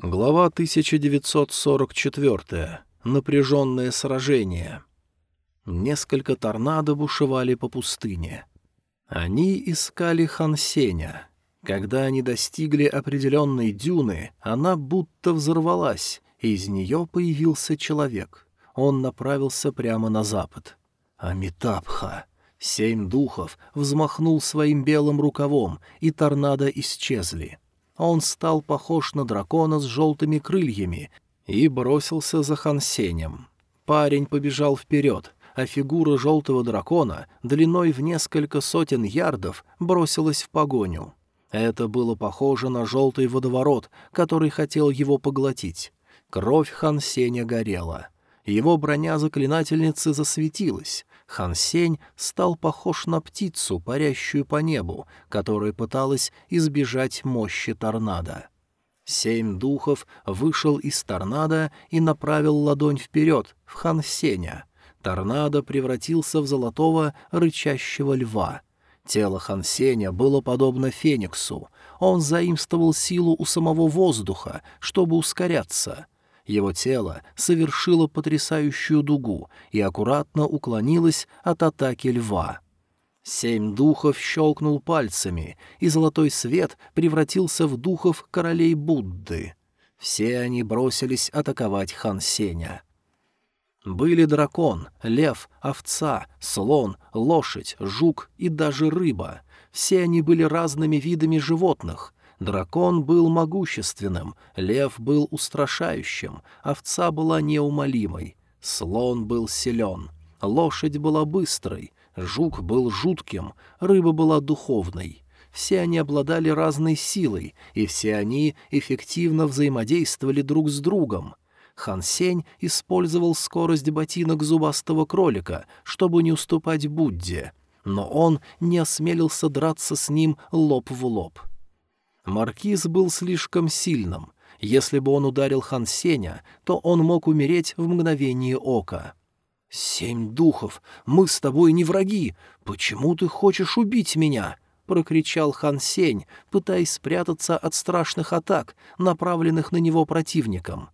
Глава 1944. Напряженное сражение. Несколько торнадо бушевали по пустыне. Они искали Хансеня. Когда они достигли определенной дюны, она будто взорвалась, и из нее появился человек. Он направился прямо на запад. Амитабха. Семь духов взмахнул своим белым рукавом, и торнадо исчезли. — он стал похож на дракона с желтыми крыльями и бросился за Хансенем. Парень побежал вперед, а фигура желтого дракона, длиной в несколько сотен ярдов, бросилась в погоню. Это было похоже на желтый водоворот, который хотел его поглотить. Кровь Хансеня горела. Его броня заклинательницы засветилась. Хан Сень стал похож на птицу, парящую по небу, которая пыталась избежать мощи торнадо. Семь духов вышел из торнадо и направил ладонь вперед, в Хан Сеня. Торнадо превратился в золотого рычащего льва. Тело Хан Сеня было подобно фениксу. Он заимствовал силу у самого воздуха, чтобы ускоряться — его тело совершило потрясающую дугу и аккуратно уклонилось от атаки льва. Семь духов щелкнул пальцами, и золотой свет превратился в духов королей Будды. Все они бросились атаковать Хан Сеня. Были дракон, лев, овца, слон, лошадь, жук и даже рыба. Все они были разными видами животных, Дракон был могущественным, лев был устрашающим, овца была неумолимой, слон был силен, лошадь была быстрой, жук был жутким, рыба была духовной. Все они обладали разной силой, и все они эффективно взаимодействовали друг с другом. Хан Сень использовал скорость ботинок зубастого кролика, чтобы не уступать Будде, но он не осмелился драться с ним лоб в лоб. Маркиз был слишком сильным. Если бы он ударил Хан Сеня, то он мог умереть в мгновение ока. «Семь духов! Мы с тобой не враги! Почему ты хочешь убить меня?» — прокричал Хан Сень, пытаясь спрятаться от страшных атак, направленных на него противником.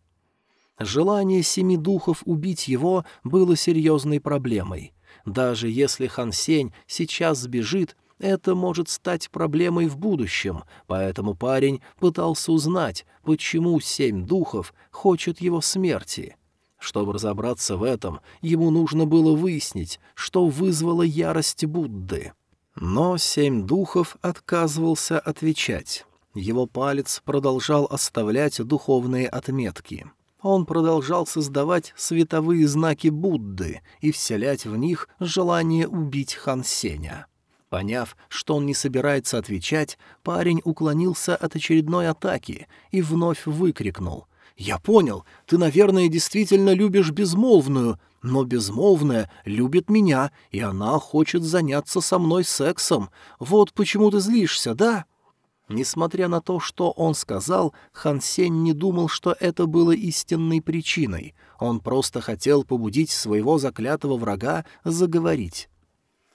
Желание семи духов убить его было серьезной проблемой. Даже если Хан Сень сейчас сбежит, это может стать проблемой в будущем, поэтому парень пытался узнать, почему семь духов хочет его смерти. Чтобы разобраться в этом, ему нужно было выяснить, что вызвало ярость Будды. Но семь духов отказывался отвечать. Его палец продолжал оставлять духовные отметки. Он продолжал создавать световые знаки Будды и вселять в них желание убить Хан Сеня. Поняв, что он не собирается отвечать, парень уклонился от очередной атаки и вновь выкрикнул. «Я понял, ты, наверное, действительно любишь безмолвную, но безмолвная любит меня, и она хочет заняться со мной сексом. Вот почему ты злишься, да?» Несмотря на то, что он сказал, Хан Сень не думал, что это было истинной причиной. Он просто хотел побудить своего заклятого врага заговорить.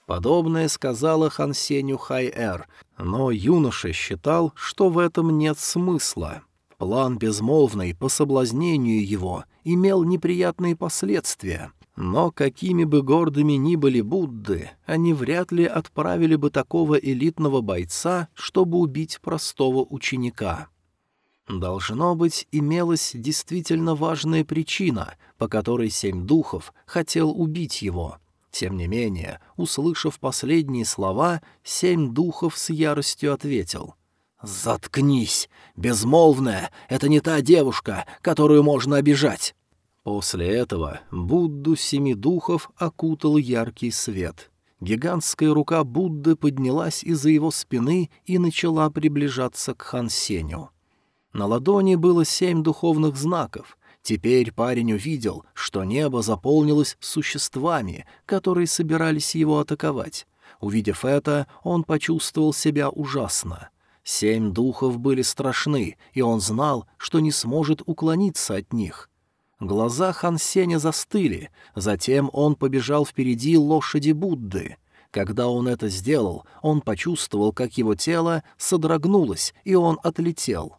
Подобное сказала Хан Сеню Хай-Эр, но юноша считал, что в этом нет смысла. План безмолвный по соблазнению его имел неприятные последствия, но какими бы гордыми ни были Будды, они вряд ли отправили бы такого элитного бойца, чтобы убить простого ученика. Должно быть, имелась действительно важная причина, по которой семь духов хотел убить его — тем не менее, услышав последние слова, семь духов с яростью ответил. «Заткнись! Безмолвная! Это не та девушка, которую можно обижать!» После этого Будду семи духов окутал яркий свет. Гигантская рука Будды поднялась из-за его спины и начала приближаться к Хансеню. На ладони было семь духовных знаков, Теперь парень увидел, что небо заполнилось существами, которые собирались его атаковать. Увидев это, он почувствовал себя ужасно. Семь духов были страшны, и он знал, что не сможет уклониться от них. Глаза Хан Сеня застыли, затем он побежал впереди лошади Будды. Когда он это сделал, он почувствовал, как его тело содрогнулось, и он отлетел.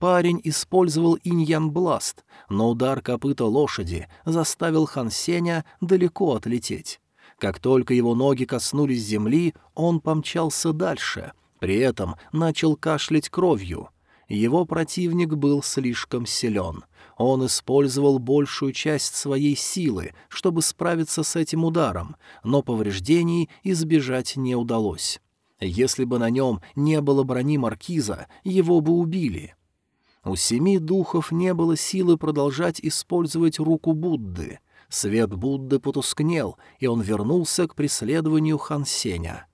Парень использовал иньян-бласт, но удар копыта лошади заставил Хан Сеня далеко отлететь. Как только его ноги коснулись земли, он помчался дальше, при этом начал кашлять кровью. Его противник был слишком силен. Он использовал большую часть своей силы, чтобы справиться с этим ударом, но повреждений избежать не удалось. Если бы на нем не было брони маркиза, его бы убили. У семи духов не было силы продолжать использовать руку Будды. Свет Будды потускнел, и он вернулся к преследованию Хансеня.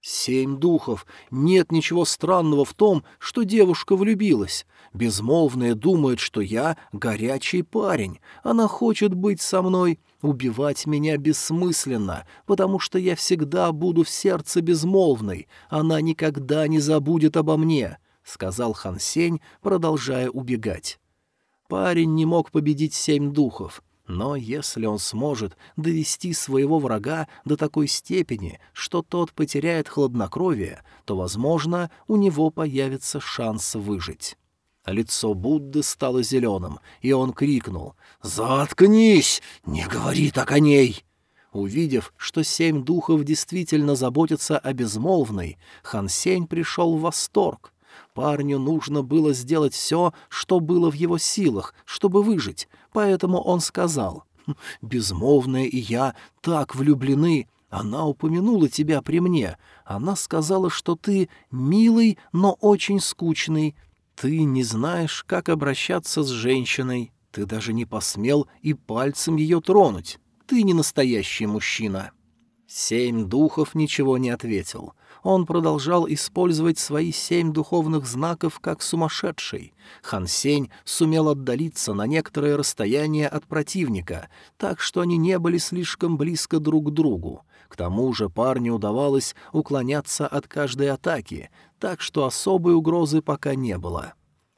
Семь духов. Нет ничего странного в том, что девушка влюбилась. Безмолвная думает, что я горячий парень. Она хочет быть со мной. Убивать меня бессмысленно, потому что я всегда буду в сердце безмолвной. Она никогда не забудет обо мне, — сказал Хан Сень, продолжая убегать. Парень не мог победить семь духов. Но если он сможет довести своего врага до такой степени, что тот потеряет хладнокровие, то, возможно, у него появится шанс выжить. Лицо Будды стало зеленым, и он крикнул «Заткнись! Не говори так о ней!» Увидев, что семь духов действительно заботятся о безмолвной, Хан Сень пришел в восторг. Парню нужно было сделать все, что было в его силах, чтобы выжить, поэтому он сказал, «Хм, «Безмолвная и я так влюблены. Она упомянула тебя при мне. Она сказала, что ты милый, но очень скучный. Ты не знаешь, как обращаться с женщиной. Ты даже не посмел и пальцем ее тронуть. Ты не настоящий мужчина». Семь духов ничего не ответил — он продолжал использовать свои семь духовных знаков как сумасшедший. Хан Сень сумел отдалиться на некоторое расстояние от противника, так что они не были слишком близко друг к другу. К тому же парню удавалось уклоняться от каждой атаки, так что особой угрозы пока не было.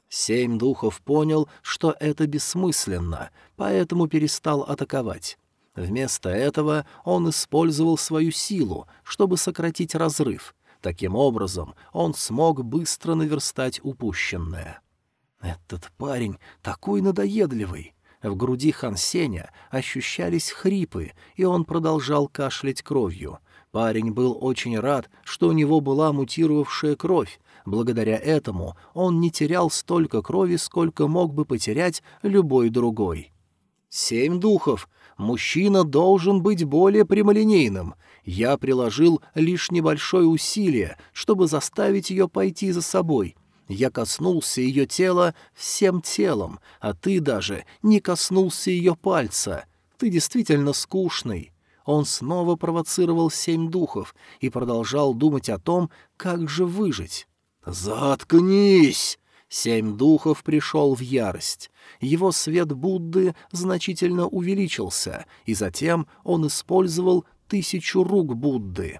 Семь духов понял, что это бессмысленно, поэтому перестал атаковать. Вместо этого он использовал свою силу, чтобы сократить разрыв, Таким образом, он смог быстро наверстать упущенное. «Этот парень такой надоедливый!» В груди Хан Сеня ощущались хрипы, и он продолжал кашлять кровью. Парень был очень рад, что у него была мутировавшая кровь. Благодаря этому он не терял столько крови, сколько мог бы потерять любой другой. «Семь духов! Мужчина должен быть более прямолинейным. Я приложил лишь небольшое усилие, чтобы заставить ее пойти за собой. Я коснулся ее тела всем телом, а ты даже не коснулся ее пальца. Ты действительно скучный». Он снова провоцировал семь духов и продолжал думать о том, как же выжить. «Заткнись!» Семь духов пришел в ярость. Его свет Будды значительно увеличился, и затем он использовал тысячу рук Будды.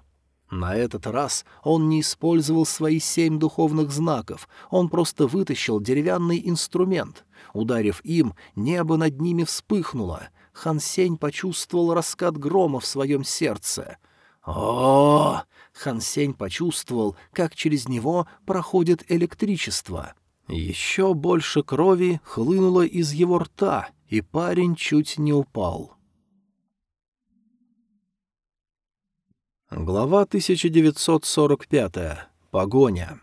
На этот раз он не использовал свои семь духовных знаков, он просто вытащил деревянный инструмент. Ударив им, небо над ними вспыхнуло. Хан Сень почувствовал раскат грома в своем сердце. о Хан Сень почувствовал, как через него проходит электричество. Еще больше крови хлынуло из его рта, и парень чуть не упал. Глава 1945. Погоня.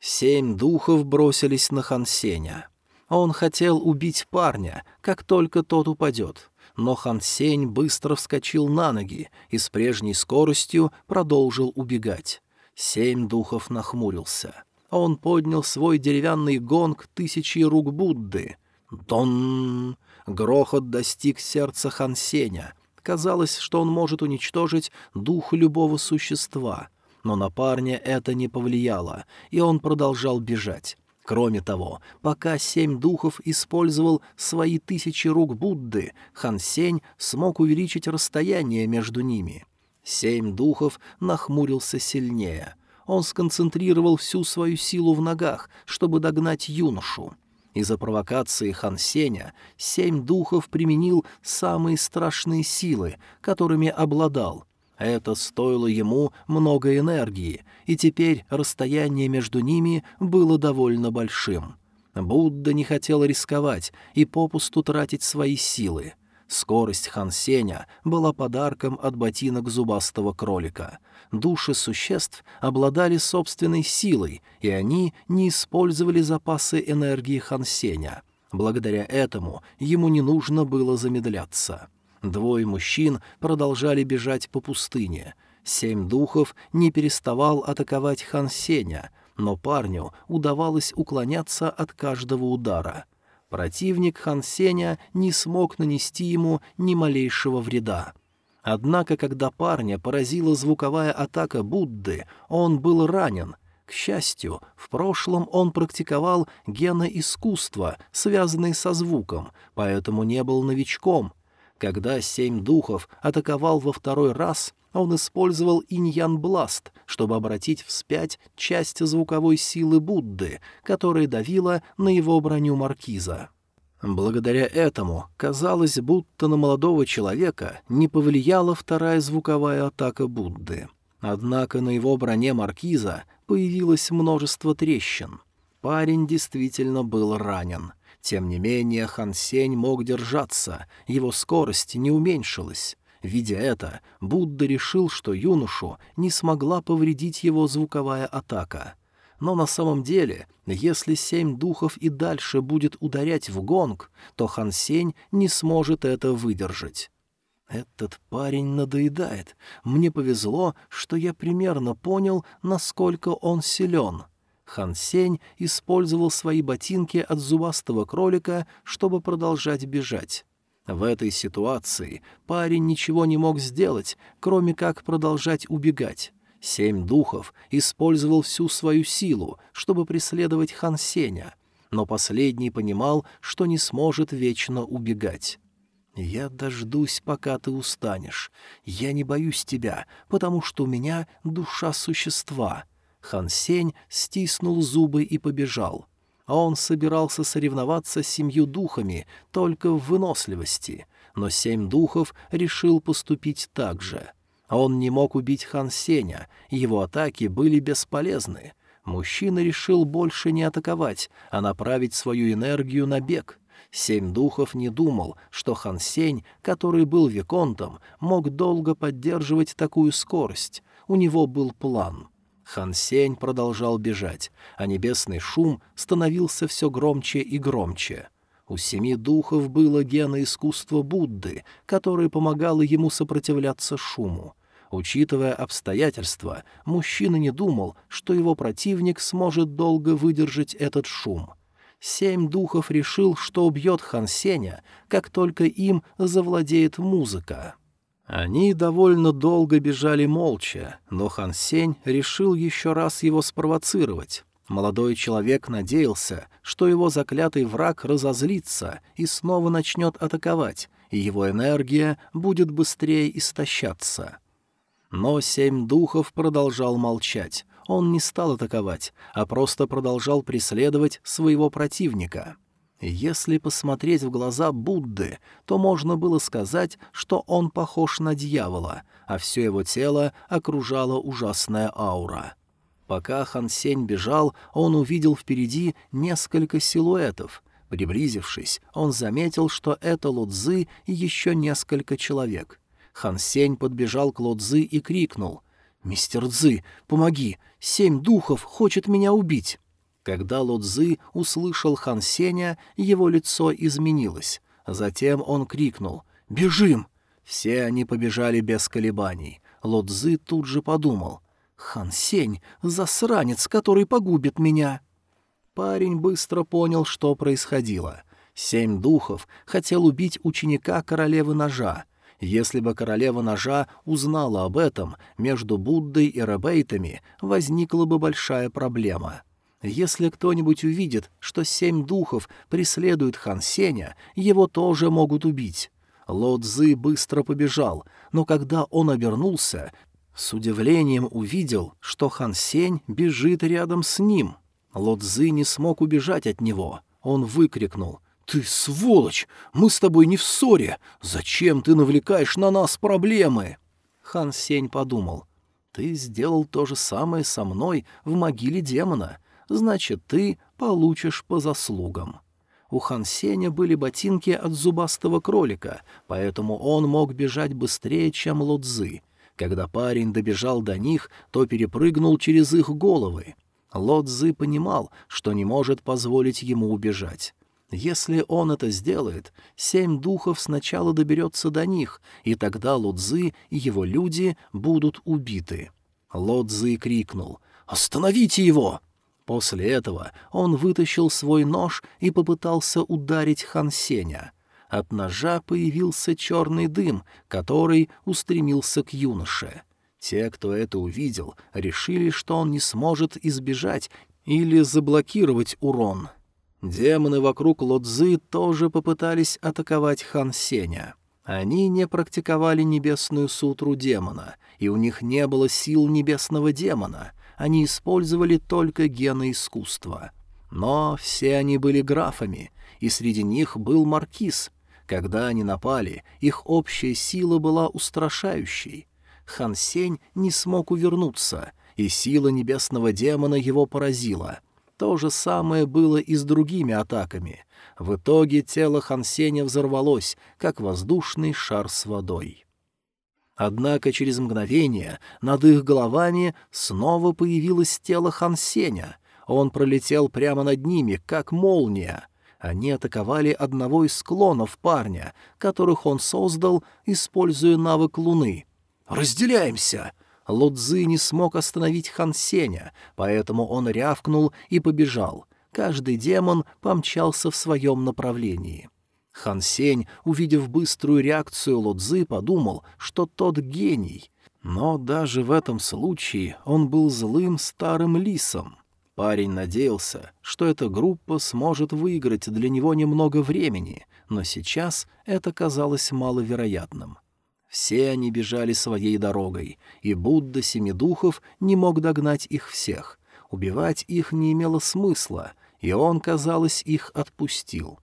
Семь духов бросились на Хансеня. Он хотел убить парня, как только тот упадет. Но Хансень быстро вскочил на ноги и с прежней скоростью продолжил убегать. Семь духов нахмурился. Он поднял свой деревянный гонг тысячи рук Будды. Дон! Грохот достиг сердца Хансеня — Казалось, что он может уничтожить дух любого существа. Но на парня это не повлияло, и он продолжал бежать. Кроме того, пока семь духов использовал свои тысячи рук Будды, Хан Сень смог увеличить расстояние между ними. Семь духов нахмурился сильнее. Он сконцентрировал всю свою силу в ногах, чтобы догнать юношу. Из-за провокации Хан Сеня семь духов применил самые страшные силы, которыми обладал. Это стоило ему много энергии, и теперь расстояние между ними было довольно большим. Будда не хотел рисковать и попусту тратить свои силы. Скорость Хан Сеня была подарком от ботинок зубастого кролика. Души существ обладали собственной силой, и они не использовали запасы энергии Хан Сеня. Благодаря этому ему не нужно было замедляться. Двое мужчин продолжали бежать по пустыне. Семь духов не переставал атаковать Хан Сеня, но парню удавалось уклоняться от каждого удара. Противник Хан Сеня не смог нанести ему ни малейшего вреда. Однако, когда парня поразила звуковая атака Будды, он был ранен. К счастью, в прошлом он практиковал геноискусство, связанные со звуком, поэтому не был новичком. Когда семь духов атаковал во второй раз, он использовал иньян-бласт, чтобы обратить вспять часть звуковой силы Будды, которая давила на его броню маркиза. Благодаря этому казалось, будто на молодого человека не повлияла вторая звуковая атака Будды. Однако на его броне маркиза появилось множество трещин. Парень действительно был ранен. Тем не менее, Хан Сень мог держаться, его скорость не уменьшилась. Видя это, Будда решил, что юношу не смогла повредить его звуковая атака. Но на самом деле, если семь духов и дальше будет ударять в гонг, то Хан Сень не сможет это выдержать. Этот парень надоедает. Мне повезло, что я примерно понял, насколько он силен. Хан Сень использовал свои ботинки от зубастого кролика, чтобы продолжать бежать. В этой ситуации парень ничего не мог сделать, кроме как продолжать убегать. Семь духов использовал всю свою силу, чтобы преследовать Хан Сеня, но последний понимал, что не сможет вечно убегать. «Я дождусь, пока ты устанешь. Я не боюсь тебя, потому что у меня душа существа». Хан Сень стиснул зубы и побежал а он собирался соревноваться с семью духами только в выносливости, но семь духов решил поступить так же. Он не мог убить Хан Сеня, его атаки были бесполезны. Мужчина решил больше не атаковать, а направить свою энергию на бег. Семь духов не думал, что Хан Сень, который был виконтом, мог долго поддерживать такую скорость. У него был план — Хан Сень продолжал бежать, а небесный шум становился все громче и громче. У семи духов было геноискусство Будды, которое помогало ему сопротивляться шуму. Учитывая обстоятельства, мужчина не думал, что его противник сможет долго выдержать этот шум. Семь духов решил, что убьет Хан Сеня, как только им завладеет музыка. Они довольно долго бежали молча, но Хан Сень решил еще раз его спровоцировать. Молодой человек надеялся, что его заклятый враг разозлится и снова начнет атаковать, и его энергия будет быстрее истощаться. Но семь духов продолжал молчать. Он не стал атаковать, а просто продолжал преследовать своего противника. Если посмотреть в глаза Будды, то можно было сказать, что он похож на дьявола, а все его тело окружала ужасная аура. Пока Хан Сень бежал, он увидел впереди несколько силуэтов. Приблизившись, он заметил, что это Лодзы и еще несколько человек. Хан Сень подбежал к Лодзы и крикнул «Мистер Цзы, помоги! Семь духов хочет меня убить!» Когда Лодзы услышал Хан Сеня, его лицо изменилось. Затем он крикнул «Бежим!». Все они побежали без колебаний. Лодзы тут же подумал «Хан Сень — засранец, который погубит меня!». Парень быстро понял, что происходило. Семь духов хотел убить ученика королевы ножа. Если бы королева ножа узнала об этом, между Буддой и Ребейтами возникла бы большая проблема — если кто-нибудь увидит, что семь духов преследуют Хан Сеня, его тоже могут убить. Ло Цзы быстро побежал, но когда он обернулся, с удивлением увидел, что Хан Сень бежит рядом с ним. Ло Цзы не смог убежать от него. Он выкрикнул «Ты сволочь! Мы с тобой не в ссоре! Зачем ты навлекаешь на нас проблемы?» Хан Сень подумал «Ты сделал то же самое со мной в могиле демона. Значит, ты получишь по заслугам. У Хан Сеня были ботинки от зубастого кролика, поэтому он мог бежать быстрее, чем Лодзы. Когда парень добежал до них, то перепрыгнул через их головы. Лодзы понимал, что не может позволить ему убежать. Если он это сделает, семь духов сначала доберется до них, и тогда Лодзы и его люди будут убиты. Лодзы крикнул «Остановите его!» После этого он вытащил свой нож и попытался ударить Хан Сеня. От ножа появился черный дым, который устремился к юноше. Те, кто это увидел, решили, что он не сможет избежать или заблокировать урон — Демоны вокруг Лодзы тоже попытались атаковать Хан Сеня. Они не практиковали небесную сутру демона, и у них не было сил небесного демона. Они использовали только гены искусства. Но все они были графами, и среди них был маркиз. Когда они напали, их общая сила была устрашающей. Хан Сень не смог увернуться, и сила небесного демона его поразила — то же самое было и с другими атаками. В итоге тело Хансеня взорвалось, как воздушный шар с водой. Однако через мгновение над их головами снова появилось тело Хансеня. Он пролетел прямо над ними, как молния. Они атаковали одного из склонов парня, которых он создал, используя навык Луны. «Разделяемся!» Лудзы не смог остановить Хан Сеня, поэтому он рявкнул и побежал. Каждый демон помчался в своем направлении. Хан Сень, увидев быструю реакцию Лудзы, подумал, что тот гений. Но даже в этом случае он был злым старым лисом. Парень надеялся, что эта группа сможет выиграть для него немного времени, но сейчас это казалось маловероятным. Все они бежали своей дорогой, и Будда Семи Духов не мог догнать их всех. Убивать их не имело смысла, и он, казалось, их отпустил.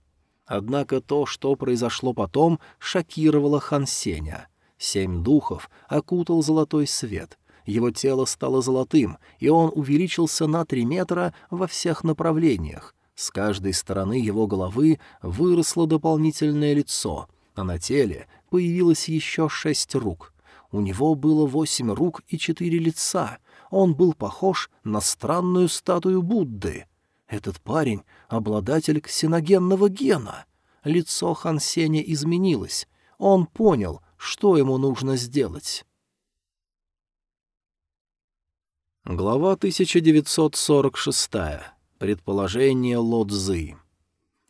Однако то, что произошло потом, шокировало Хан Сеня. Семь духов окутал золотой свет. Его тело стало золотым, и он увеличился на три метра во всех направлениях. С каждой стороны его головы выросло дополнительное лицо, а на теле появилось еще шесть рук. У него было восемь рук и четыре лица. Он был похож на странную статую Будды. Этот парень — обладатель ксеногенного гена. Лицо Хансеня изменилось. Он понял, что ему нужно сделать. Глава 1946. Предположение Лодзы.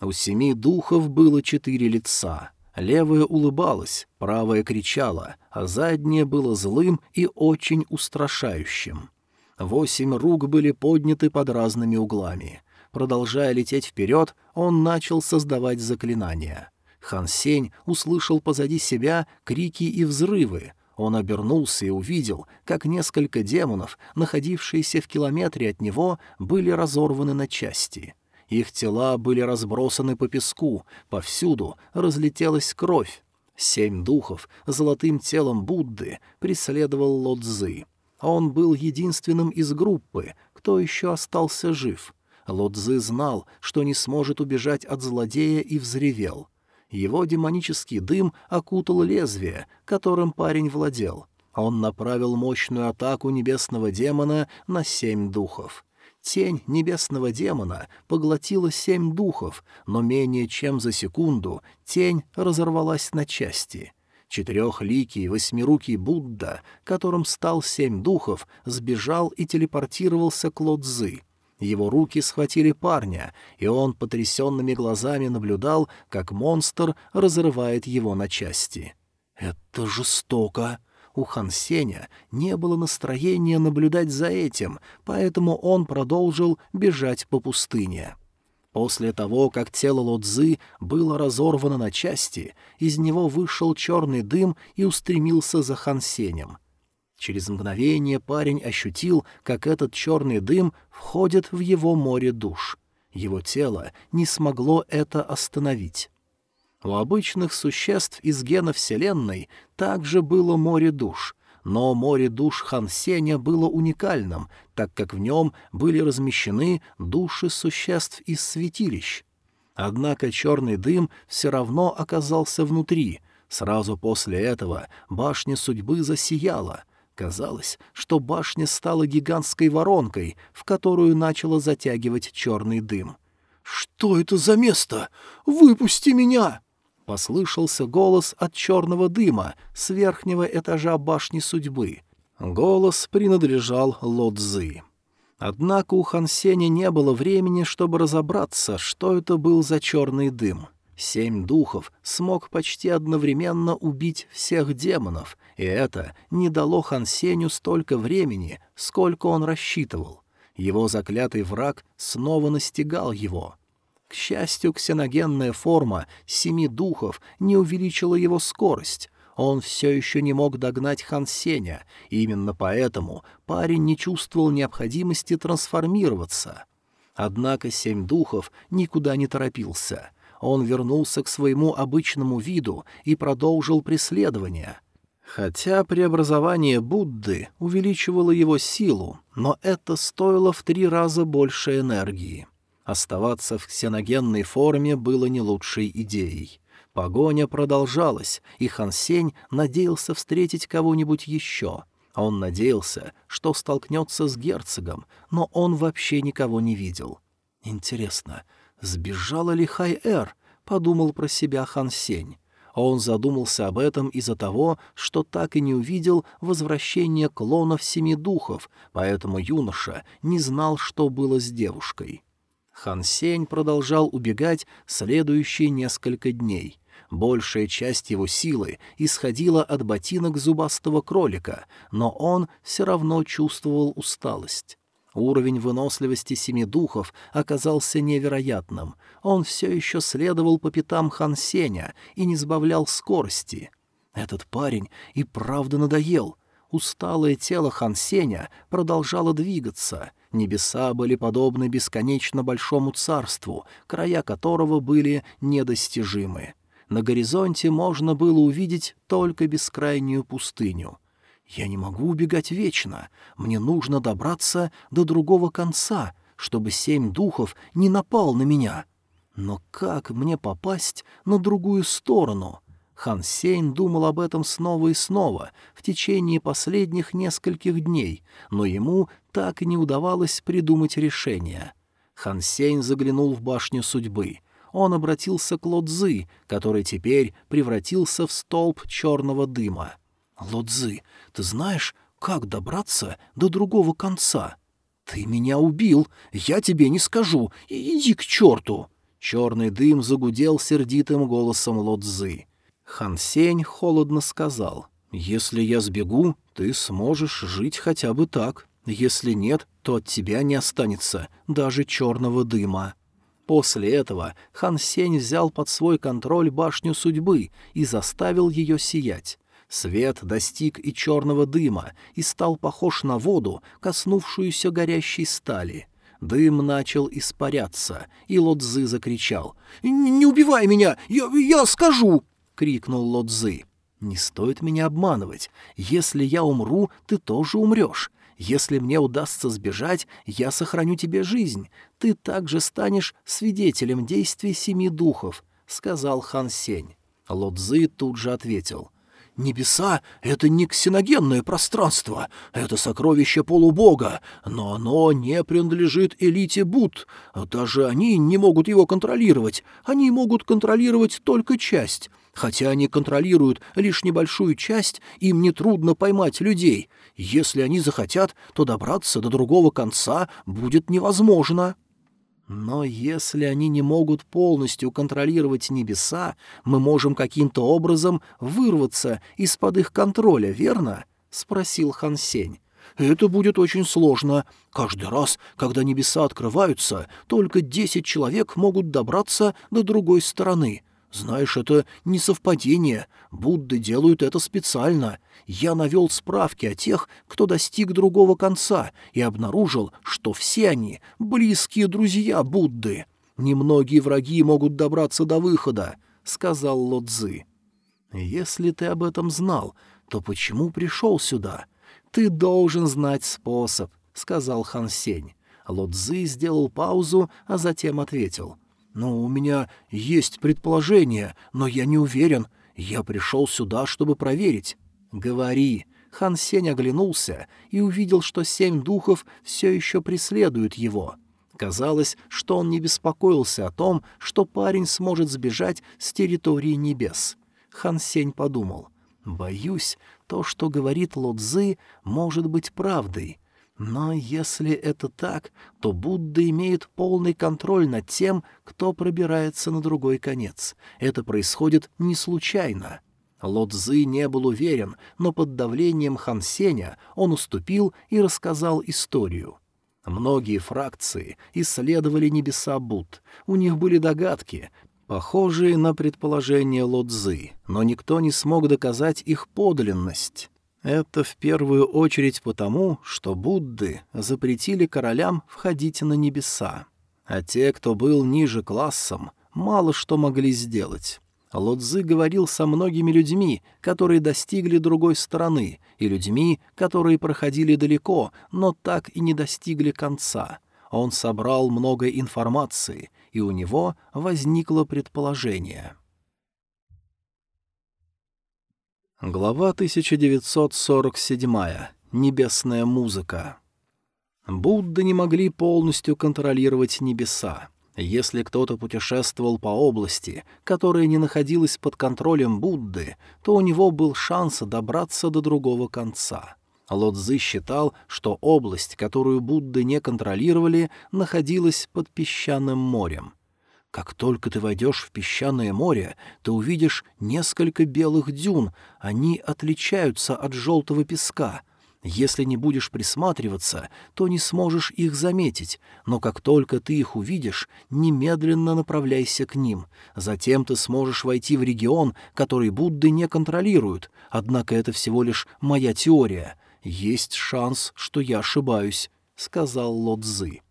У семи духов было четыре лица — Левая улыбалась, правая кричала, а заднее было злым и очень устрашающим. Восемь рук были подняты под разными углами. Продолжая лететь вперед, он начал создавать заклинания. Хан Сень услышал позади себя крики и взрывы. Он обернулся и увидел, как несколько демонов, находившиеся в километре от него, были разорваны на части — их тела были разбросаны по песку, повсюду разлетелась кровь. Семь духов золотым телом Будды преследовал Лодзы. Он был единственным из группы, кто еще остался жив. Лодзы знал, что не сможет убежать от злодея, и взревел. Его демонический дым окутал лезвие, которым парень владел. Он направил мощную атаку небесного демона на семь духов. Тень небесного демона поглотила семь духов, но менее чем за секунду тень разорвалась на части. Четырехликий восьмирукий Будда, которым стал семь духов, сбежал и телепортировался к Лодзы. Его руки схватили парня, и он потрясенными глазами наблюдал, как монстр разрывает его на части. «Это жестоко!» У Хан Сеня не было настроения наблюдать за этим, поэтому он продолжил бежать по пустыне. После того, как тело Лодзы было разорвано на части, из него вышел черный дым и устремился за Хан Сенем. Через мгновение парень ощутил, как этот черный дым входит в его море душ. Его тело не смогло это остановить. У обычных существ из гена Вселенной также было море душ, но море душ Хан Сеня было уникальным, так как в нем были размещены души существ из святилищ. Однако черный дым все равно оказался внутри. Сразу после этого башня судьбы засияла. Казалось, что башня стала гигантской воронкой, в которую начало затягивать черный дым. «Что это за место? Выпусти меня!» Послышался голос от черного дыма с верхнего этажа башни судьбы. Голос принадлежал Лодзы. Однако у Хансеня не было времени, чтобы разобраться, что это был за черный дым. Семь духов смог почти одновременно убить всех демонов, и это не дало Хансеню столько времени, сколько он рассчитывал. Его заклятый враг снова настигал его. К счастью, ксеногенная форма семи духов не увеличила его скорость. Он все еще не мог догнать Хан Сеня, и именно поэтому парень не чувствовал необходимости трансформироваться. Однако семь духов никуда не торопился. Он вернулся к своему обычному виду и продолжил преследование. Хотя преобразование Будды увеличивало его силу, но это стоило в три раза больше энергии. Оставаться в ксеногенной форме было не лучшей идеей. Погоня продолжалась, и Хансень надеялся встретить кого-нибудь еще. Он надеялся, что столкнется с герцогом, но он вообще никого не видел. «Интересно, сбежала ли Хай-Эр?» — подумал про себя Хансень. Он задумался об этом из-за того, что так и не увидел возвращение клонов семи духов, поэтому юноша не знал, что было с девушкой. Хан Сень продолжал убегать следующие несколько дней. Большая часть его силы исходила от ботинок зубастого кролика, но он все равно чувствовал усталость. Уровень выносливости семи духов оказался невероятным. Он все еще следовал по пятам Хан Сеня и не сбавлял скорости. Этот парень и правда надоел. Усталое тело Хан Сеня продолжало двигаться. Небеса были подобны бесконечно большому царству, края которого были недостижимы. На горизонте можно было увидеть только бескрайнюю пустыню. «Я не могу убегать вечно. Мне нужно добраться до другого конца, чтобы семь духов не напал на меня. Но как мне попасть на другую сторону?» Хан Сень думал об этом снова и снова в течение последних нескольких дней, но ему так и не удавалось придумать решение. Хан Сень заглянул в башню судьбы. Он обратился к Лодзы, который теперь превратился в столб черного дыма. «Лодзы, ты знаешь, как добраться до другого конца?» «Ты меня убил! Я тебе не скажу! Иди к черту!» Черный дым загудел сердитым голосом Лодзы. Хан Сень холодно сказал, «Если я сбегу, ты сможешь жить хотя бы так. Если нет, то от тебя не останется даже черного дыма». После этого Хан Сень взял под свой контроль башню судьбы и заставил ее сиять. Свет достиг и черного дыма и стал похож на воду, коснувшуюся горящей стали. Дым начал испаряться, и Лодзы закричал. «Не убивай меня! Я, я скажу!» крикнул Лодзы. «Не стоит меня обманывать. Если я умру, ты тоже умрешь. Если мне удастся сбежать, я сохраню тебе жизнь. Ты также станешь свидетелем действий семи духов», — сказал Хан Сень. Лодзы тут же ответил. Небеса — это не ксеногенное пространство, это сокровище полубога, но оно не принадлежит элите Буд. Даже они не могут его контролировать, они могут контролировать только часть. Хотя они контролируют лишь небольшую часть, им нетрудно поймать людей. Если они захотят, то добраться до другого конца будет невозможно. Но если они не могут полностью контролировать небеса, мы можем каким-то образом вырваться из-под их контроля, верно? — спросил Хан Сень. «Это будет очень сложно. Каждый раз, когда небеса открываются, только десять человек могут добраться до другой стороны. Знаешь, это не совпадение. Будды делают это специально. Я навел справки о тех, кто достиг другого конца, и обнаружил, что все они — близкие друзья Будды. Немногие враги могут добраться до выхода, — сказал Лодзы. Если ты об этом знал, то почему пришел сюда? Ты должен знать способ, — сказал Хан Сень. Лодзы сделал паузу, а затем ответил. «Ну, у меня есть предположение, но я не уверен. Я пришел сюда, чтобы проверить». «Говори». Хан Сень оглянулся и увидел, что семь духов все еще преследуют его. Казалось, что он не беспокоился о том, что парень сможет сбежать с территории небес. Хан Сень подумал. «Боюсь, то, что говорит Лодзы, может быть правдой. Но если это так, то Будда имеет полный контроль над тем, кто пробирается на другой конец. Это происходит не случайно. Лодзы не был уверен, но под давлением Хансеня он уступил и рассказал историю. Многие фракции исследовали небеса Буд. У них были догадки, похожие на предположения Лодзы, но никто не смог доказать их подлинность. Это в первую очередь потому, что Будды запретили королям входить на небеса. А те, кто был ниже классом, мало что могли сделать. Лодзы говорил со многими людьми, которые достигли другой стороны, и людьми, которые проходили далеко, но так и не достигли конца. Он собрал много информации, и у него возникло предположение — Глава 1947. Небесная музыка. Будды не могли полностью контролировать небеса. Если кто-то путешествовал по области, которая не находилась под контролем Будды, то у него был шанс добраться до другого конца. Лодзы считал, что область, которую Будды не контролировали, находилась под песчаным морем — как только ты войдешь в песчаное море, ты увидишь несколько белых дюн, они отличаются от желтого песка. Если не будешь присматриваться, то не сможешь их заметить, но как только ты их увидишь, немедленно направляйся к ним. Затем ты сможешь войти в регион, который Будды не контролируют, однако это всего лишь моя теория. Есть шанс, что я ошибаюсь», — сказал Лодзы.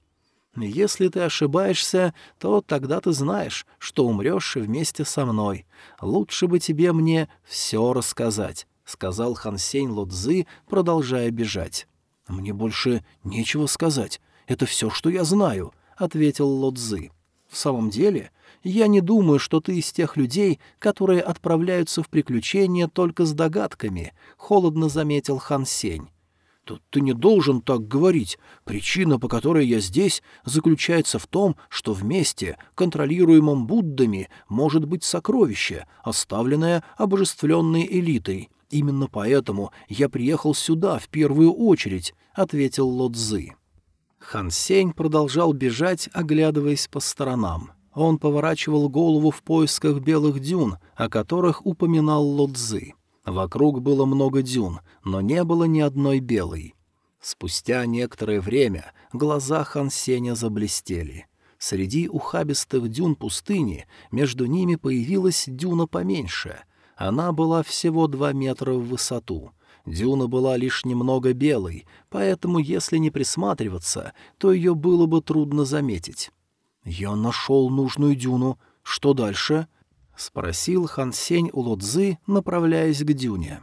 Если ты ошибаешься, то тогда ты знаешь, что умрешь вместе со мной. Лучше бы тебе мне все рассказать», — сказал Хансень Лодзы, продолжая бежать. «Мне больше нечего сказать. Это все, что я знаю», — ответил Лодзы. «В самом деле, я не думаю, что ты из тех людей, которые отправляются в приключения только с догадками», — холодно заметил Хан Сень. «Тут ты не должен так говорить. Причина, по которой я здесь, заключается в том, что вместе, контролируемом Буддами, может быть сокровище, оставленное обожествленной элитой. Именно поэтому я приехал сюда в первую очередь», — ответил Лодзы. Хан Сень продолжал бежать, оглядываясь по сторонам. Он поворачивал голову в поисках белых дюн, о которых упоминал Лодзы. Вокруг было много дюн, но не было ни одной белой. Спустя некоторое время глаза Хан Сеня заблестели. Среди ухабистых дюн пустыни между ними появилась дюна поменьше. Она была всего два метра в высоту. Дюна была лишь немного белой, поэтому, если не присматриваться, то ее было бы трудно заметить. «Я нашел нужную дюну. Что дальше?» — спросил Хан Сень у Лодзы, направляясь к дюне.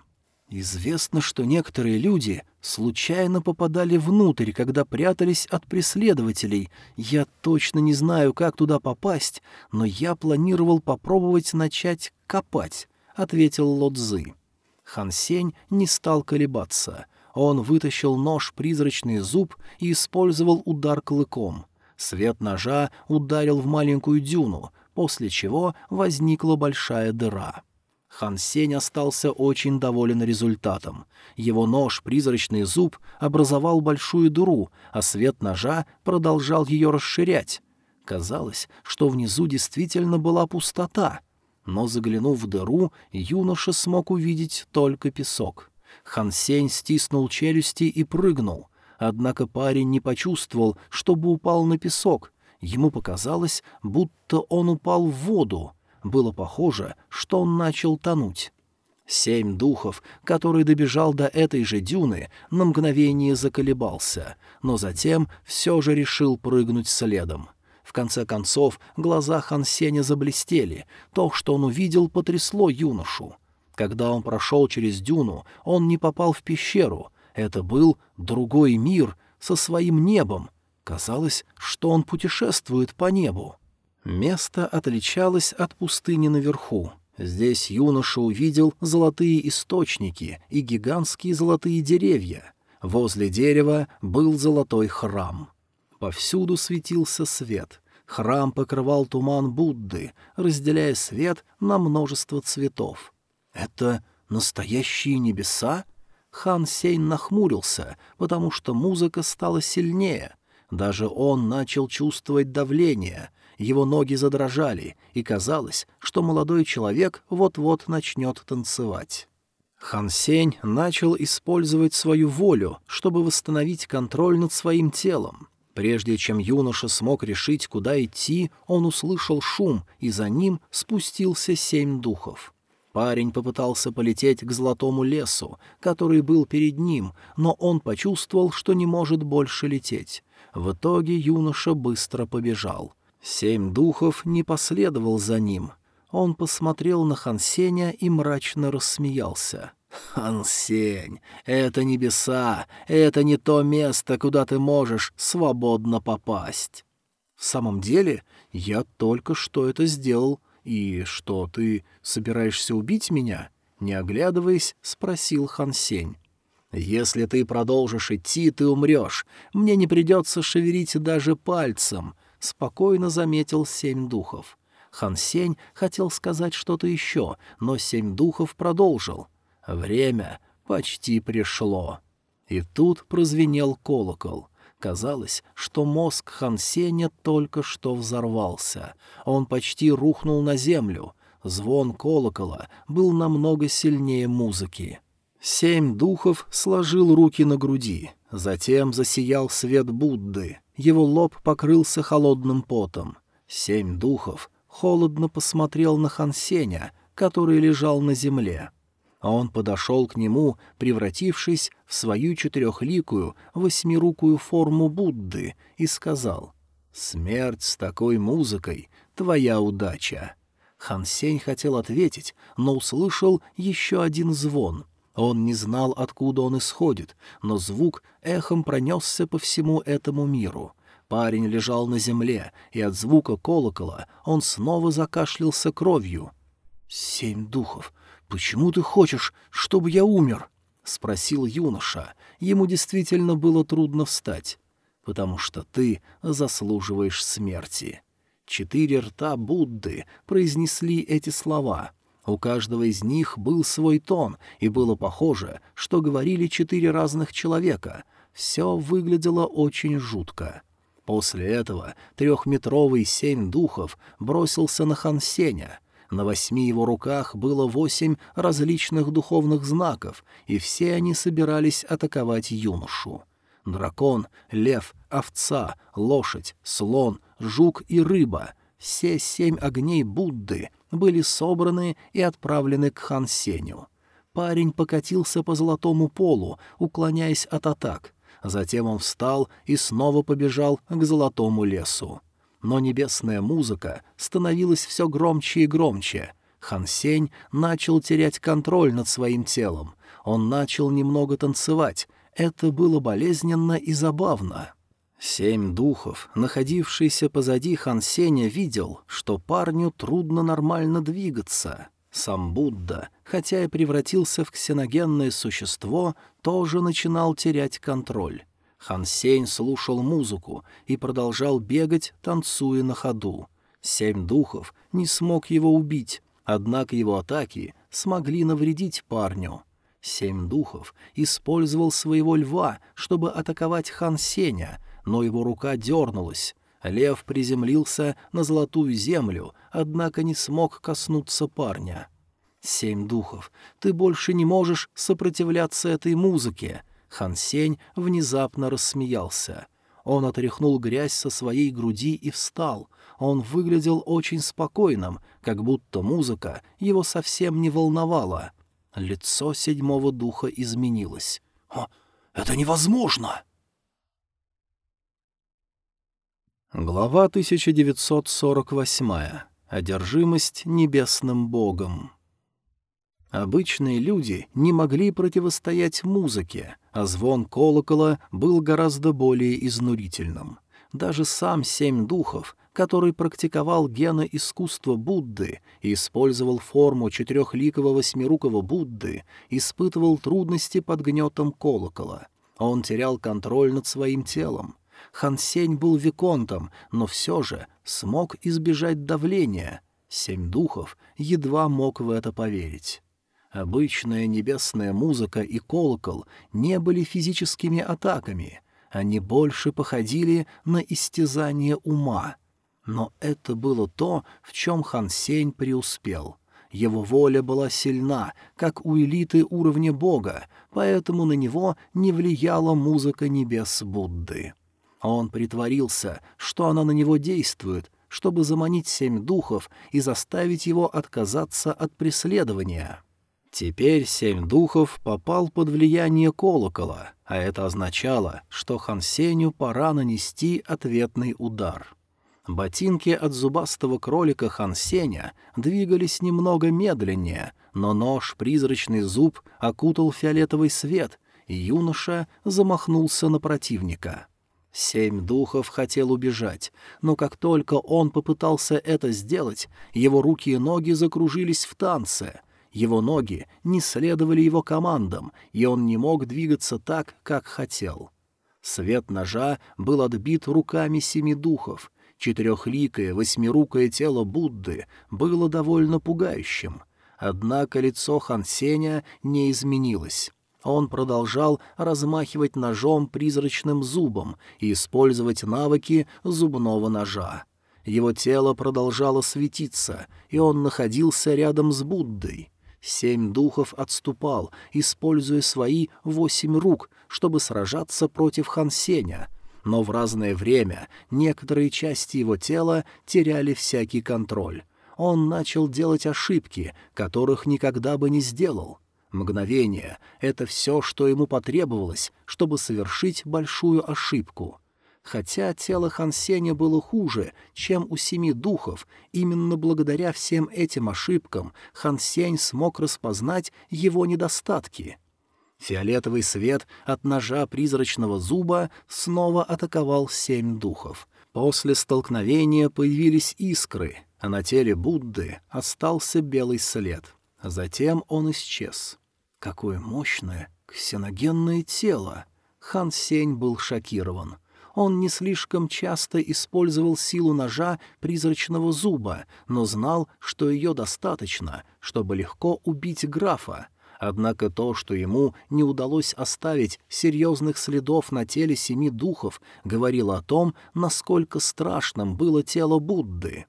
Известно, что некоторые люди случайно попадали внутрь, когда прятались от преследователей. Я точно не знаю, как туда попасть, но я планировал попробовать начать копать, — ответил Лодзы. Хан Сень не стал колебаться. Он вытащил нож-призрачный зуб и использовал удар клыком. Свет ножа ударил в маленькую дюну, после чего возникла большая дыра. Хан Сень остался очень доволен результатом. Его нож, призрачный зуб, образовал большую дыру, а свет ножа продолжал ее расширять. Казалось, что внизу действительно была пустота. Но, заглянув в дыру, юноша смог увидеть только песок. Хан Сень стиснул челюсти и прыгнул. Однако парень не почувствовал, чтобы упал на песок, Ему показалось, будто он упал в воду. Было похоже, что он начал тонуть. Семь духов, который добежал до этой же дюны, на мгновение заколебался, но затем все же решил прыгнуть следом. В конце концов, глаза Хан заблестели. То, что он увидел, потрясло юношу. Когда он прошел через дюну, он не попал в пещеру. Это был другой мир со своим небом. Казалось, что он путешествует по небу. Место отличалось от пустыни наверху. Здесь юноша увидел золотые источники и гигантские золотые деревья. Возле дерева был золотой храм. Повсюду светился свет. Храм покрывал туман Будды, разделяя свет на множество цветов. «Это настоящие небеса?» Хан Сейн нахмурился, потому что музыка стала сильнее. Даже он начал чувствовать давление. Его ноги задрожали, и казалось, что молодой человек вот-вот начнет танцевать. Хан Сень начал использовать свою волю, чтобы восстановить контроль над своим телом. Прежде чем юноша смог решить, куда идти, он услышал шум, и за ним спустился семь духов. Парень попытался полететь к золотому лесу, который был перед ним, но он почувствовал, что не может больше лететь. В итоге юноша быстро побежал. Семь духов не последовал за ним. Он посмотрел на Хансеня и мрачно рассмеялся. «Хансень, это небеса, это не то место, куда ты можешь свободно попасть». «В самом деле, я только что это сделал», «И что, ты собираешься убить меня?» Не оглядываясь, спросил Хан Сень. «Если ты продолжишь идти, ты умрешь. Мне не придется шевелить даже пальцем», — спокойно заметил Семь Духов. Хан Сень хотел сказать что-то еще, но Семь Духов продолжил. «Время почти пришло». И тут прозвенел колокол — Казалось, что мозг Хансеня только что взорвался. Он почти рухнул на землю. Звон колокола был намного сильнее музыки. Семь духов сложил руки на груди. Затем засиял свет Будды. Его лоб покрылся холодным потом. Семь духов холодно посмотрел на Хансеня, который лежал на земле а он подошел к нему, превратившись в свою четырехликую, восьмирукую форму Будды, и сказал «Смерть с такой музыкой — твоя удача». Хан Сень хотел ответить, но услышал еще один звон. Он не знал, откуда он исходит, но звук эхом пронесся по всему этому миру. Парень лежал на земле, и от звука колокола он снова закашлялся кровью. «Семь духов! «Почему ты хочешь, чтобы я умер?» — спросил юноша. Ему действительно было трудно встать. «Потому что ты заслуживаешь смерти». Четыре рта Будды произнесли эти слова. У каждого из них был свой тон, и было похоже, что говорили четыре разных человека. Все выглядело очень жутко. После этого трехметровый семь духов бросился на Хансеня — на восьми его руках было восемь различных духовных знаков, и все они собирались атаковать юношу. Дракон, лев, овца, лошадь, слон, жук и рыба — все семь огней Будды были собраны и отправлены к Хан Сеню. Парень покатился по золотому полу, уклоняясь от атак. Затем он встал и снова побежал к золотому лесу но небесная музыка становилась все громче и громче. Хансень начал терять контроль над своим телом. Он начал немного танцевать. Это было болезненно и забавно. Семь духов, находившийся позади Хансеня, видел, что парню трудно нормально двигаться. Сам Будда, хотя и превратился в ксеногенное существо, тоже начинал терять контроль. Хан Сень слушал музыку и продолжал бегать, танцуя на ходу. Семь духов не смог его убить, однако его атаки смогли навредить парню. Семь духов использовал своего льва, чтобы атаковать Хан Сеня, но его рука дернулась. Лев приземлился на золотую землю, однако не смог коснуться парня. «Семь духов, ты больше не можешь сопротивляться этой музыке», Хан Сень внезапно рассмеялся. Он отряхнул грязь со своей груди и встал. Он выглядел очень спокойным, как будто музыка его совсем не волновала. Лицо седьмого духа изменилось. «О, это невозможно!» Глава 1948. Одержимость небесным богом. Обычные люди не могли противостоять музыке, а звон колокола был гораздо более изнурительным. Даже сам Семь Духов, который практиковал гена искусства Будды и использовал форму четырехликого восьмирукого Будды, испытывал трудности под гнетом колокола. Он терял контроль над своим телом. Хан Сень был виконтом, но все же смог избежать давления. Семь духов едва мог в это поверить. Обычная небесная музыка и колокол не были физическими атаками, они больше походили на истязание ума. Но это было то, в чем Хан Сень преуспел. Его воля была сильна, как у элиты уровня бога, поэтому на него не влияла музыка небес Будды. Он притворился, что она на него действует, чтобы заманить семь духов и заставить его отказаться от преследования. Теперь семь духов попал под влияние колокола, а это означало, что Хансеню пора нанести ответный удар. Ботинки от зубастого кролика Хансеня двигались немного медленнее, но нож, призрачный зуб, окутал фиолетовый свет, и юноша замахнулся на противника. Семь духов хотел убежать, но как только он попытался это сделать, его руки и ноги закружились в танце. Его ноги не следовали его командам, и он не мог двигаться так, как хотел. Свет ножа был отбит руками семи духов. Четырехликое, восьмирукое тело Будды было довольно пугающим. Однако лицо Хансеня не изменилось. Он продолжал размахивать ножом призрачным зубом и использовать навыки зубного ножа. Его тело продолжало светиться, и он находился рядом с Буддой. Семь духов отступал, используя свои восемь рук, чтобы сражаться против Хансеня, но в разное время некоторые части его тела теряли всякий контроль. Он начал делать ошибки, которых никогда бы не сделал — Мгновение — это все, что ему потребовалось, чтобы совершить большую ошибку. Хотя тело Хансеня было хуже, чем у семи духов, именно благодаря всем этим ошибкам Хансень смог распознать его недостатки. Фиолетовый свет от ножа призрачного зуба снова атаковал семь духов. После столкновения появились искры, а на теле Будды остался белый след. Затем он исчез. Какое мощное, ксеногенное тело! Хан Сень был шокирован. Он не слишком часто использовал силу ножа призрачного зуба, но знал, что ее достаточно, чтобы легко убить графа. Однако то, что ему не удалось оставить серьезных следов на теле семи духов, говорило о том, насколько страшным было тело Будды.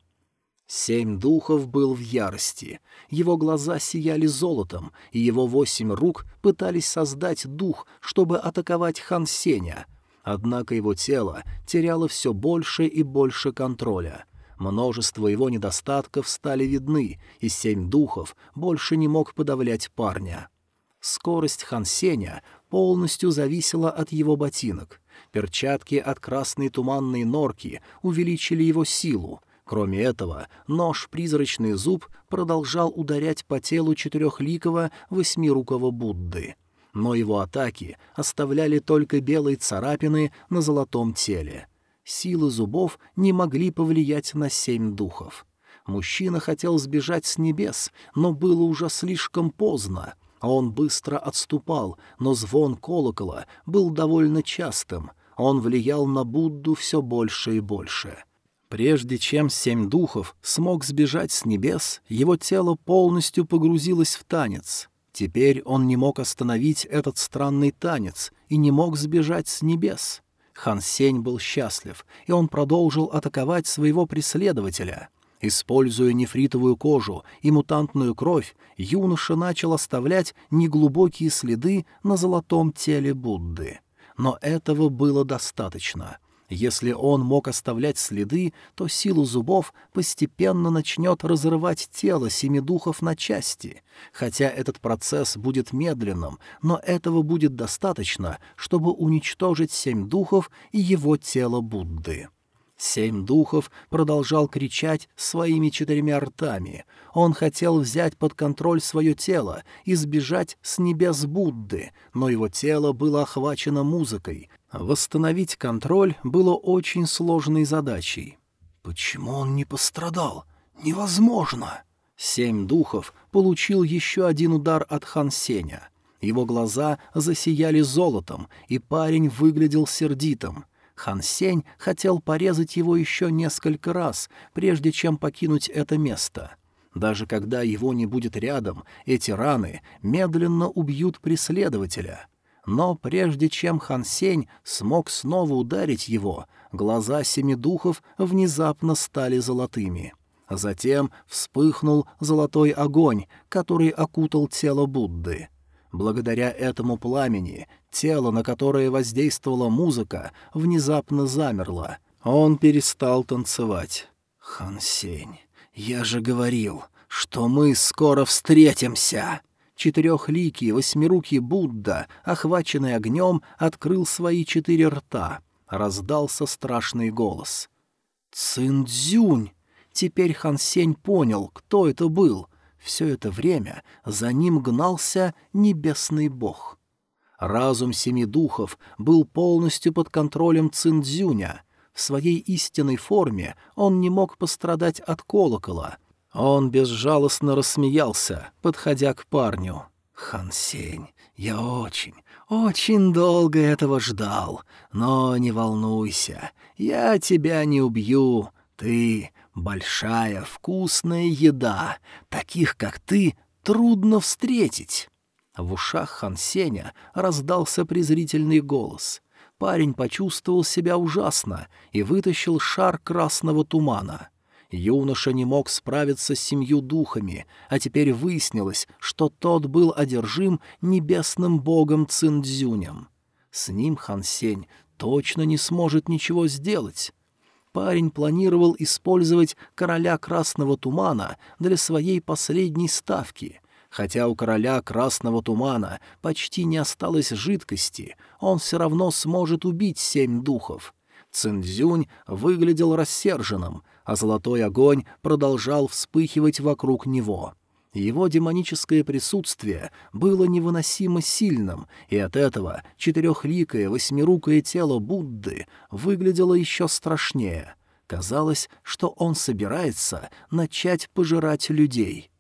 Семь духов был в ярости. Его глаза сияли золотом, и его восемь рук пытались создать дух, чтобы атаковать Хан Сеня. Однако его тело теряло все больше и больше контроля. Множество его недостатков стали видны, и семь духов больше не мог подавлять парня. Скорость Хан Сеня полностью зависела от его ботинок. Перчатки от красной туманной норки увеличили его силу, Кроме этого, нож-призрачный зуб продолжал ударять по телу четырехликого восьмирукого Будды. Но его атаки оставляли только белые царапины на золотом теле. Силы зубов не могли повлиять на семь духов. Мужчина хотел сбежать с небес, но было уже слишком поздно. Он быстро отступал, но звон колокола был довольно частым. Он влиял на Будду все больше и больше. Прежде чем семь духов смог сбежать с небес, его тело полностью погрузилось в танец. Теперь он не мог остановить этот странный танец и не мог сбежать с небес. Хан Сень был счастлив, и он продолжил атаковать своего преследователя. Используя нефритовую кожу и мутантную кровь, юноша начал оставлять неглубокие следы на золотом теле Будды. Но этого было достаточно — если он мог оставлять следы, то силу зубов постепенно начнет разрывать тело семи духов на части. Хотя этот процесс будет медленным, но этого будет достаточно, чтобы уничтожить семь духов и его тело Будды. Семь духов продолжал кричать своими четырьмя ртами. Он хотел взять под контроль свое тело и сбежать с небес Будды, но его тело было охвачено музыкой. Восстановить контроль было очень сложной задачей. «Почему он не пострадал? Невозможно!» Семь духов получил еще один удар от Хан Сеня. Его глаза засияли золотом, и парень выглядел сердитым — Хан Сень хотел порезать его еще несколько раз, прежде чем покинуть это место. Даже когда его не будет рядом, эти раны медленно убьют преследователя. Но прежде чем Хан Сень смог снова ударить его, глаза семи духов внезапно стали золотыми. Затем вспыхнул золотой огонь, который окутал тело Будды. Благодаря этому пламени тело, на которое воздействовала музыка, внезапно замерло. Он перестал танцевать. «Хансень, я же говорил, что мы скоро встретимся!» Четырехликий, восьмирукий Будда, охваченный огнем, открыл свои четыре рта. Раздался страшный голос. «Циндзюнь!» Теперь Хан Сень понял, кто это был — все это время за ним гнался небесный бог. Разум семи духов был полностью под контролем Циндзюня. В своей истинной форме он не мог пострадать от колокола. Он безжалостно рассмеялся, подходя к парню. «Хансень, я очень, очень долго этого ждал, но не волнуйся, я тебя не убью, ты Большая, вкусная еда. Таких, как ты, трудно встретить. В ушах Хансеня раздался презрительный голос. Парень почувствовал себя ужасно и вытащил шар красного тумана. Юноша не мог справиться с семью духами, а теперь выяснилось, что тот был одержим небесным богом Циндзюнем. С ним Хансень точно не сможет ничего сделать парень планировал использовать короля красного тумана для своей последней ставки. Хотя у короля красного тумана почти не осталось жидкости, он все равно сможет убить семь духов. Цинзюнь выглядел рассерженным, а золотой огонь продолжал вспыхивать вокруг него. Его демоническое присутствие было невыносимо сильным, и от этого четырехликое восьмирукое тело Будды выглядело еще страшнее. Казалось, что он собирается начать пожирать людей.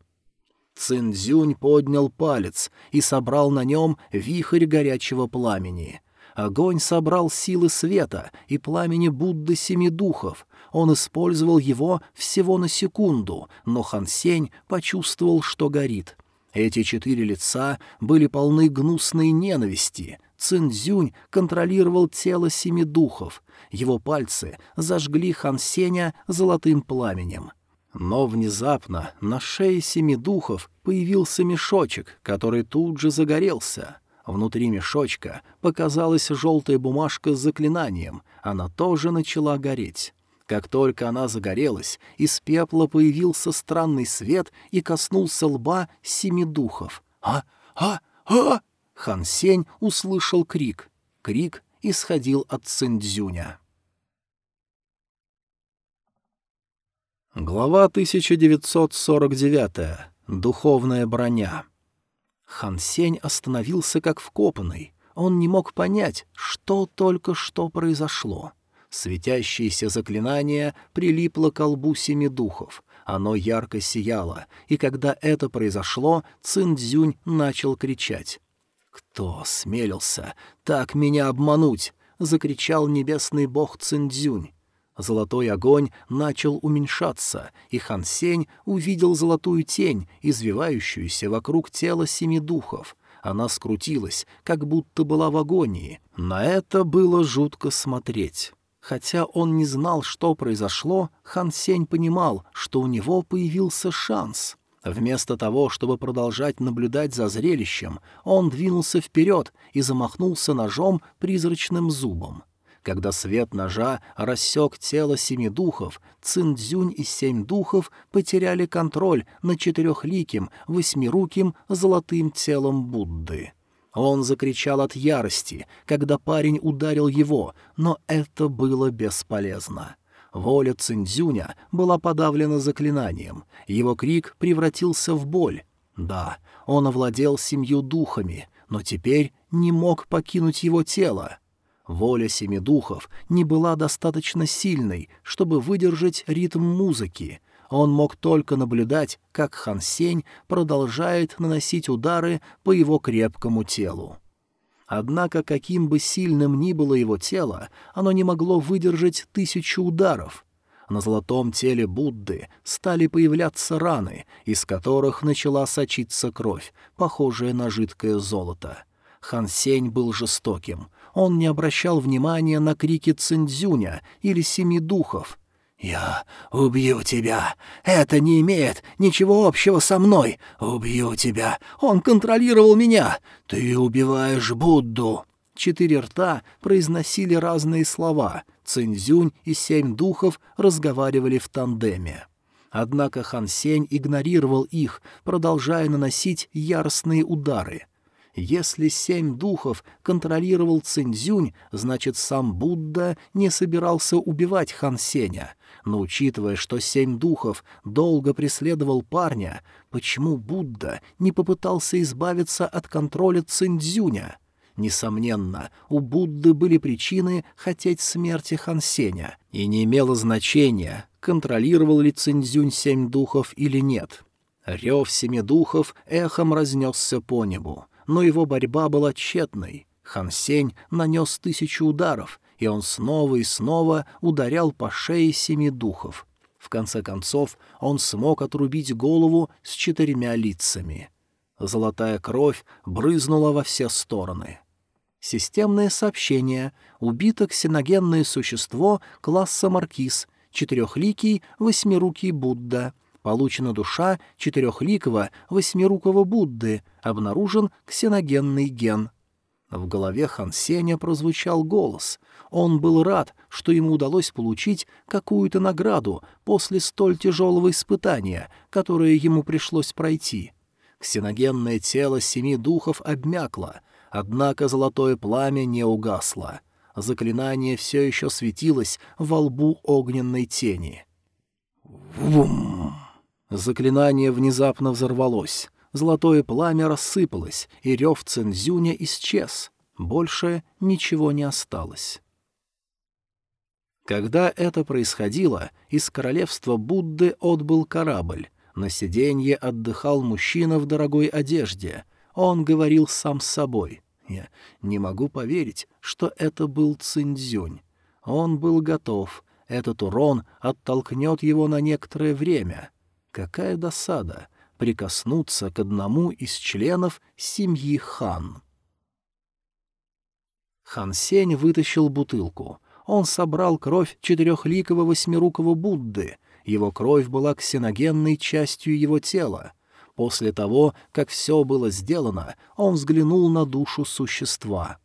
Цинзюнь поднял палец и собрал на нем вихрь горячего пламени. Огонь собрал силы света и пламени Будды Семи Духов, он использовал его всего на секунду, но Хан Сень почувствовал, что горит. Эти четыре лица были полны гнусной ненависти. Цинзюнь контролировал тело семи духов. Его пальцы зажгли Хан Сеня золотым пламенем. Но внезапно на шее семи духов появился мешочек, который тут же загорелся. Внутри мешочка показалась желтая бумажка с заклинанием, она тоже начала гореть. Как только она загорелась, из пепла появился странный свет и коснулся лба семи духов. «А! А! А!» Хан Сень услышал крик. Крик исходил от Циндзюня. Глава 1949. Духовная броня. Хан Сень остановился как вкопанный. Он не мог понять, что только что произошло. Светящееся заклинание прилипло к колбу семи духов. Оно ярко сияло, и когда это произошло, Циндзюнь начал кричать. «Кто смелился так меня обмануть?» — закричал небесный бог Циндзюнь. Золотой огонь начал уменьшаться, и Хан Сень увидел золотую тень, извивающуюся вокруг тела семи духов. Она скрутилась, как будто была в агонии. На это было жутко смотреть. Хотя он не знал, что произошло, Хан Сень понимал, что у него появился шанс. Вместо того, чтобы продолжать наблюдать за зрелищем, он двинулся вперед и замахнулся ножом призрачным зубом. Когда свет ножа рассек тело семи духов, Циндзюнь и семь духов потеряли контроль над четырехликим, восьмируким, золотым телом Будды. Он закричал от ярости, когда парень ударил его, но это было бесполезно. Воля Цинзюня была подавлена заклинанием, его крик превратился в боль. Да, он овладел семью духами, но теперь не мог покинуть его тело. Воля семи духов не была достаточно сильной, чтобы выдержать ритм музыки. Он мог только наблюдать, как Хан Сень продолжает наносить удары по его крепкому телу. Однако, каким бы сильным ни было его тело, оно не могло выдержать тысячу ударов. На золотом теле Будды стали появляться раны, из которых начала сочиться кровь, похожая на жидкое золото. Хан Сень был жестоким. Он не обращал внимания на крики Цинзюня или Семи Духов — «Я убью тебя! Это не имеет ничего общего со мной! Убью тебя! Он контролировал меня! Ты убиваешь Будду!» Четыре рта произносили разные слова. Цинзюнь и семь духов разговаривали в тандеме. Однако Хан Сень игнорировал их, продолжая наносить яростные удары — если семь духов контролировал Цинзюнь, значит, сам Будда не собирался убивать Хан Сеня. Но учитывая, что семь духов долго преследовал парня, почему Будда не попытался избавиться от контроля Цинзюня? Несомненно, у Будды были причины хотеть смерти Хан Сеня, и не имело значения, контролировал ли Цинзюнь семь духов или нет. Рев семи духов эхом разнесся по небу но его борьба была тщетной. Хан Сень нанес тысячу ударов, и он снова и снова ударял по шее семи духов. В конце концов он смог отрубить голову с четырьмя лицами. Золотая кровь брызнула во все стороны. Системное сообщение. Убито ксеногенное существо класса Маркиз, четырехликий, восьмирукий Будда — Получена душа четырехликого восьмирукого Будды, обнаружен ксеногенный ген. В голове Хан Сеня прозвучал голос. Он был рад, что ему удалось получить какую-то награду после столь тяжелого испытания, которое ему пришлось пройти. Ксеногенное тело семи духов обмякло, однако золотое пламя не угасло. Заклинание все еще светилось во лбу огненной тени. Вум! Заклинание внезапно взорвалось. Золотое пламя рассыпалось, и рев Цинзюня исчез. Больше ничего не осталось. Когда это происходило, из королевства Будды отбыл корабль. На сиденье отдыхал мужчина в дорогой одежде. Он говорил сам с собой. «Я не могу поверить, что это был Цинзюнь. Он был готов. Этот урон оттолкнет его на некоторое время». Какая досада прикоснуться к одному из членов семьи Хан. Хан Сень вытащил бутылку. Он собрал кровь четырехликого восьмирукого Будды. Его кровь была ксеногенной частью его тела. После того, как все было сделано, он взглянул на душу существа.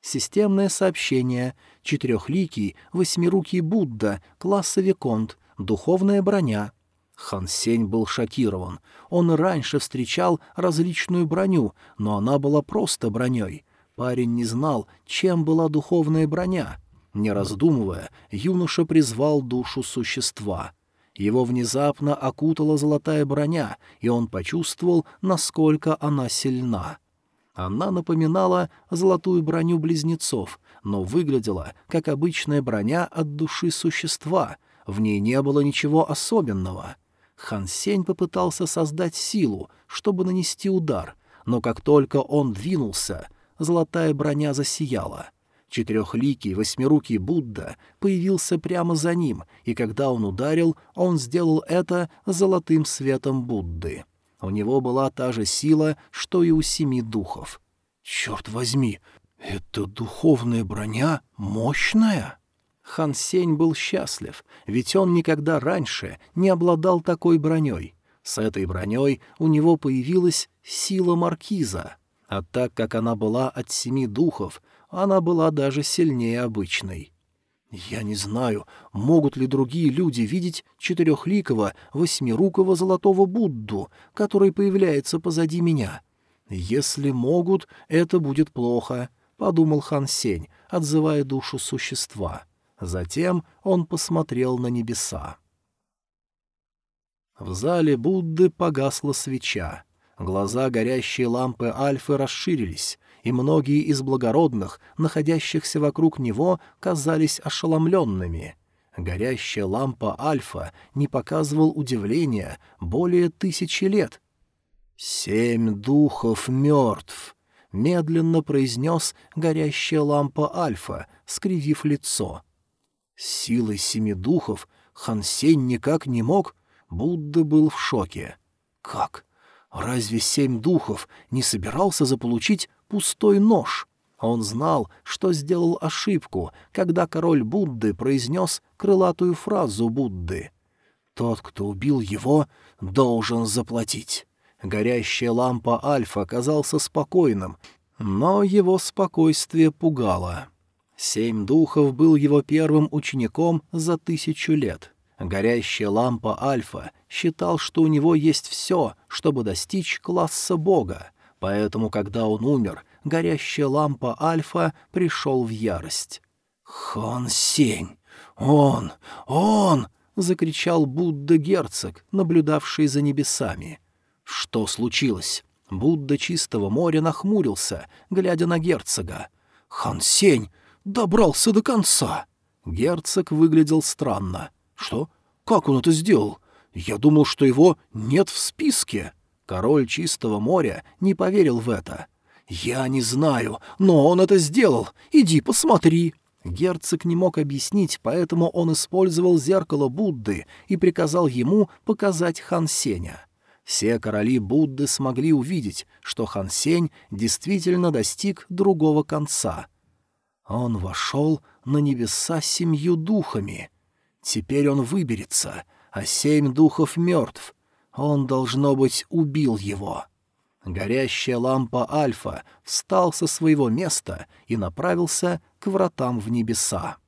Системное сообщение. Четырехликий, восьмирукий Будда, класса Виконт, духовная броня — Хан Сень был шокирован. Он раньше встречал различную броню, но она была просто броней. Парень не знал, чем была духовная броня. Не раздумывая, юноша призвал душу существа. Его внезапно окутала золотая броня, и он почувствовал, насколько она сильна. Она напоминала золотую броню близнецов, но выглядела как обычная броня от души существа. В ней не было ничего особенного — Хан Сень попытался создать силу, чтобы нанести удар, но как только он двинулся, золотая броня засияла. Четырехликий восьмирукий Будда появился прямо за ним, и когда он ударил, он сделал это золотым светом Будды. У него была та же сила, что и у семи духов. «Черт возьми, эта духовная броня мощная!» Хан Сень был счастлив, ведь он никогда раньше не обладал такой броней. С этой броней у него появилась сила маркиза, а так как она была от семи духов, она была даже сильнее обычной. Я не знаю, могут ли другие люди видеть четырехликого, восьмирукого золотого Будду, который появляется позади меня. Если могут, это будет плохо, — подумал Хан Сень, отзывая душу существа. — Затем он посмотрел на небеса. В зале Будды погасла свеча. Глаза горящей лампы Альфы расширились, и многие из благородных, находящихся вокруг него, казались ошеломленными. Горящая лампа Альфа не показывал удивления более тысячи лет. «Семь духов мертв», — медленно произнес горящая лампа Альфа, скривив лицо. Силой семи духов Хансень никак не мог Будда был в шоке. «Как? Разве семь духов не собирался заполучить пустой нож?» Он знал, что сделал ошибку, когда король Будды произнес крылатую фразу Будды. «Тот, кто убил его, должен заплатить». Горящая лампа Альфа казался спокойным, но его спокойствие пугало. Семь духов был его первым учеником за тысячу лет. Горящая лампа Альфа считал, что у него есть все, чтобы достичь класса бога, поэтому, когда он умер, горящая лампа Альфа пришел в ярость. «Хон Сень! Он! Он!» — закричал Будда-герцог, наблюдавший за небесами. Что случилось? Будда Чистого моря нахмурился, глядя на герцога. «Хан Сень добрался до конца!» Герцог выглядел странно — «Что? Как он это сделал? Я думал, что его нет в списке». Король Чистого моря не поверил в это. «Я не знаю, но он это сделал. Иди посмотри». Герцог не мог объяснить, поэтому он использовал зеркало Будды и приказал ему показать Хан Сеня. Все короли Будды смогли увидеть, что Хан Сень действительно достиг другого конца. Он вошел на небеса семью духами — Теперь он выберется, а семь духов мертв. Он, должно быть, убил его. Горящая лампа Альфа встал со своего места и направился к вратам в небеса.